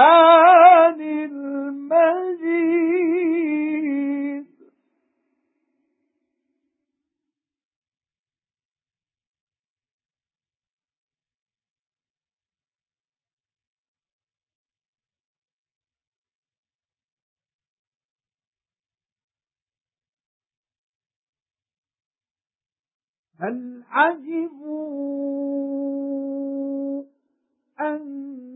عن المجيد. هل عجبوا أن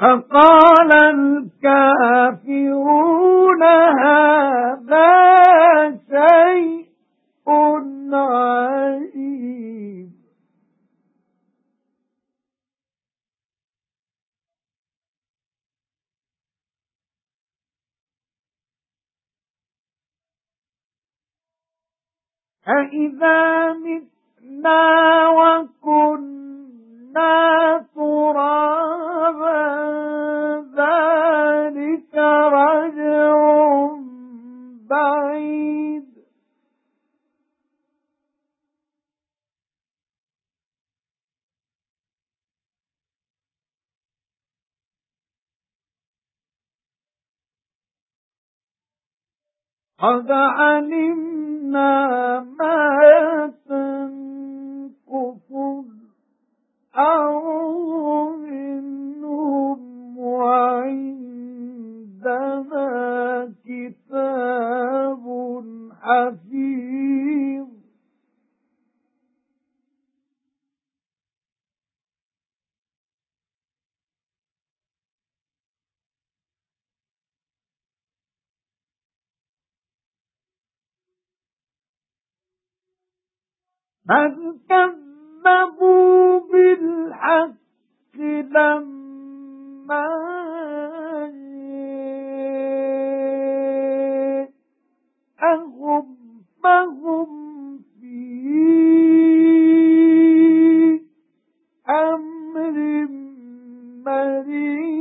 فقال الكافرون هذا شيء عجيب أَإِذَا مِتْنَا وَكُنَّا تُرَابًا قَدْ عَلِمْنَا بَلْ كَذَّبُوا بِالْحَقِّ لَمَّا جاءهم فَهُمْ فِي أَمْرٍ مَرِيجٍ